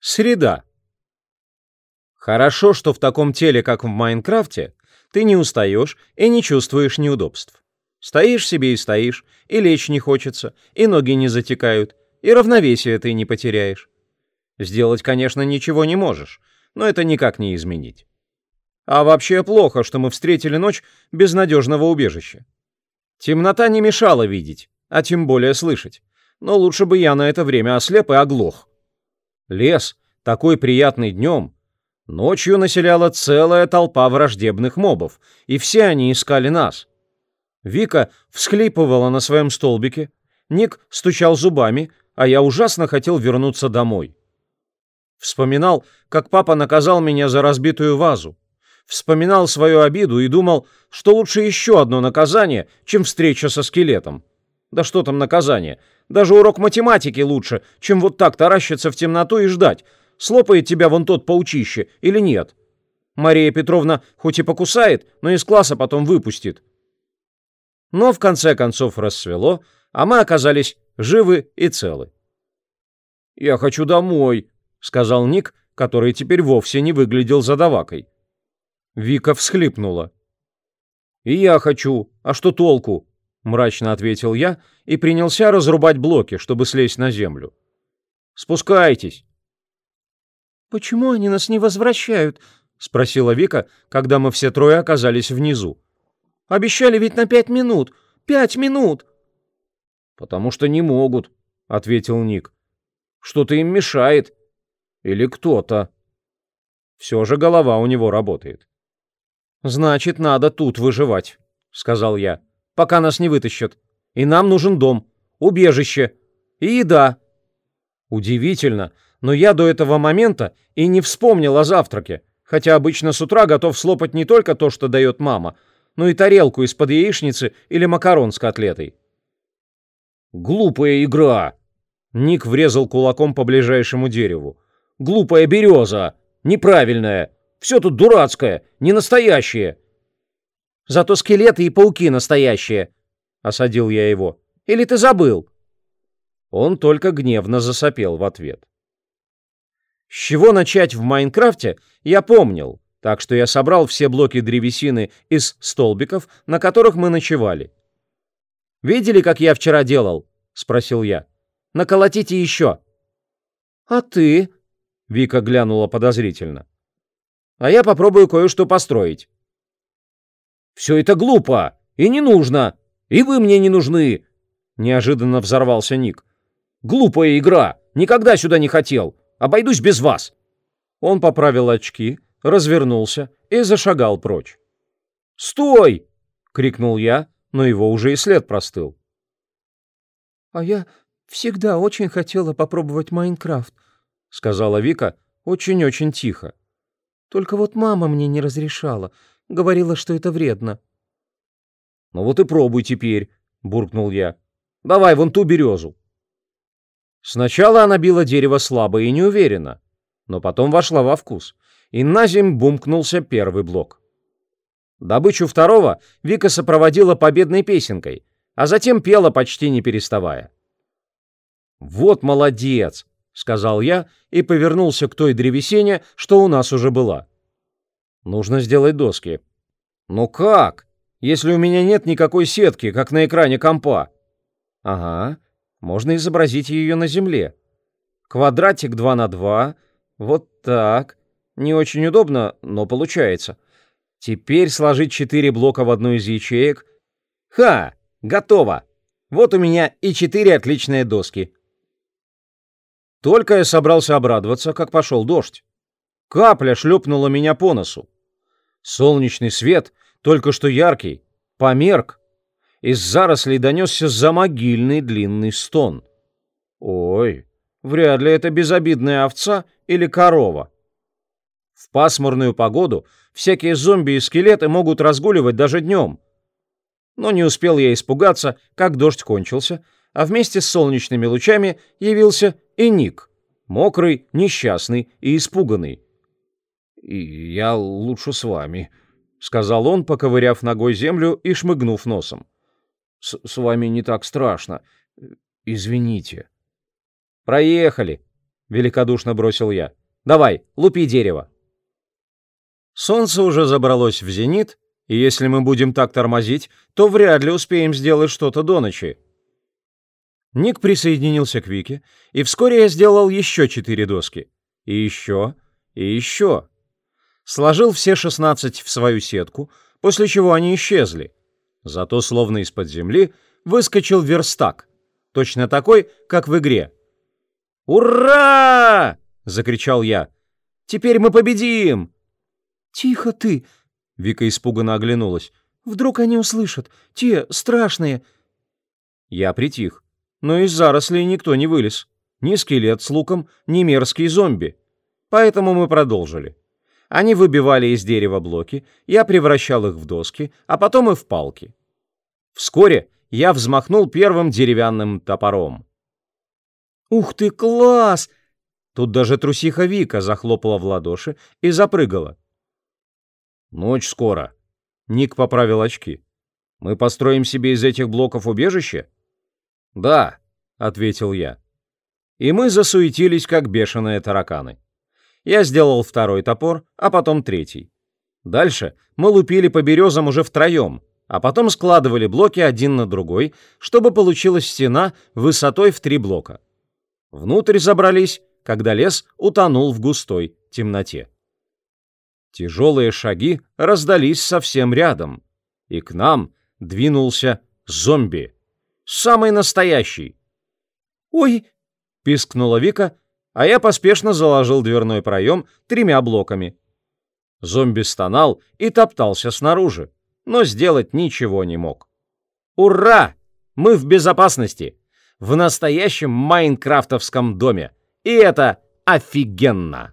Среда. Хорошо, что в таком теле, как в Майнкрафте, ты не устаешь и не чувствуешь неудобств. Стоишь себе и стоишь, и лечь не хочется, и ноги не затекают, и равновесие ты не потеряешь. Сделать, конечно, ничего не можешь, но это никак не изменить. А вообще плохо, что мы встретили ночь без надежного убежища. Темнота не мешала видеть, а тем более слышать. Но лучше бы я на это время ослеп и оглох. Лес, такой приятный днем, ночью населяла целая толпа враждебных мобов, и все они искали нас. Вика всхлипывала на своем столбике, Ник стучал зубами, а я ужасно хотел вернуться домой. Вспоминал, как папа наказал меня за разбитую вазу. Вспоминал свою обиду и думал, что лучше еще одно наказание, чем встреча со скелетом. Да что там наказание? Даже урок математики лучше, чем вот так таращиться в темноту и ждать, слопает тебя вон тот паучище или нет. Мария Петровна хоть и покусает, но из класса потом выпустит. Но в конце концов рассвело, а мы оказались живы и целы. «Я хочу домой», — сказал Ник, который теперь вовсе не выглядел задавакой. Вика всхлипнула. «И я хочу. А что толку?» — мрачно ответил я и принялся разрубать блоки, чтобы слезть на землю. «Спускайтесь!» «Почему они нас не возвращают?» — спросила Вика, когда мы все трое оказались внизу. «Обещали ведь на пять минут! Пять минут!» «Потому что не могут», — ответил Ник. «Что-то им мешает. Или кто-то». Все же голова у него работает. «Значит, надо тут выживать», — сказал я, — «пока нас не вытащат. И нам нужен дом, убежище и еда». Удивительно, но я до этого момента и не вспомнил о завтраке, хотя обычно с утра готов слопать не только то, что дает мама, но и тарелку из-под яичницы или макарон с котлетой. «Глупая игра!» Ник врезал кулаком по ближайшему дереву. «Глупая береза! Неправильная! Все тут дурацкое, не настоящее. Зато скелеты и пауки настоящие, осадил я его. Или ты забыл? Он только гневно засопел в ответ. С чего начать в Майнкрафте, я помнил, так что я собрал все блоки древесины из столбиков, на которых мы ночевали. «Видели, как я вчера делал?» — спросил я. «Наколотите еще». «А ты?» — Вика глянула подозрительно а я попробую кое-что построить». «Все это глупо и не нужно, и вы мне не нужны!» Неожиданно взорвался Ник. «Глупая игра! Никогда сюда не хотел! Обойдусь без вас!» Он поправил очки, развернулся и зашагал прочь. «Стой!» — крикнул я, но его уже и след простыл. «А я всегда очень хотела попробовать Майнкрафт», — сказала Вика очень-очень тихо. Только вот мама мне не разрешала. Говорила, что это вредно. «Ну вот и пробуй теперь», — буркнул я. «Давай вон ту березу». Сначала она била дерево слабо и неуверенно, но потом вошла во вкус, и на земь бумкнулся первый блок. Добычу второго Вика сопроводила победной песенкой, а затем пела почти не переставая. «Вот молодец!» сказал я и повернулся к той древесине, что у нас уже была. Нужно сделать доски. Ну как? Если у меня нет никакой сетки, как на экране компа. Ага, можно изобразить ее на земле. Квадратик 2 на 2. Вот так. Не очень удобно, но получается. Теперь сложить четыре блока в одну из ячеек. Ха, готово. Вот у меня и четыре отличные доски. Только я собрался обрадоваться, как пошел дождь. Капля шлепнула меня по носу. Солнечный свет, только что яркий, померк. Из зарослей донесся замогильный длинный стон. Ой, вряд ли это безобидная овца или корова. В пасмурную погоду всякие зомби и скелеты могут разгуливать даже днем. Но не успел я испугаться, как дождь кончился, а вместе с солнечными лучами явился и Ник, мокрый, несчастный и испуганный. «И я лучше с вами», — сказал он, поковыряв ногой землю и шмыгнув носом. «С, -с вами не так страшно. Извините». «Проехали», — великодушно бросил я. «Давай, лупи дерево». Солнце уже забралось в зенит, и если мы будем так тормозить, то вряд ли успеем сделать что-то до ночи. Ник присоединился к Вике, и вскоре я сделал еще четыре доски. И еще, и еще. Сложил все шестнадцать в свою сетку, после чего они исчезли. Зато словно из-под земли выскочил верстак, точно такой, как в игре. «Ура!» — закричал я. «Теперь мы победим!» «Тихо ты!» — Вика испуганно оглянулась. «Вдруг они услышат? Те страшные!» Я притих, но из зарослей никто не вылез. Ни скелет с луком, ни мерзкий зомби. Поэтому мы продолжили. Они выбивали из дерева блоки, я превращал их в доски, а потом и в палки. Вскоре я взмахнул первым деревянным топором. «Ух ты, класс!» Тут даже трусиха Вика захлопала в ладоши и запрыгала. «Ночь скоро». Ник поправил очки. «Мы построим себе из этих блоков убежище?» «Да», — ответил я. И мы засуетились, как бешеные тараканы. Я сделал второй топор, а потом третий. Дальше мы лупили по березам уже втроем, а потом складывали блоки один на другой, чтобы получилась стена высотой в три блока. Внутрь забрались, когда лес утонул в густой темноте. Тяжелые шаги раздались совсем рядом, и к нам двинулся зомби. Самый настоящий. «Ой!» — пискнула Вика, а я поспешно заложил дверной проем тремя блоками. Зомби стонал и топтался снаружи, но сделать ничего не мог. «Ура! Мы в безопасности! В настоящем майнкрафтовском доме! И это офигенно!»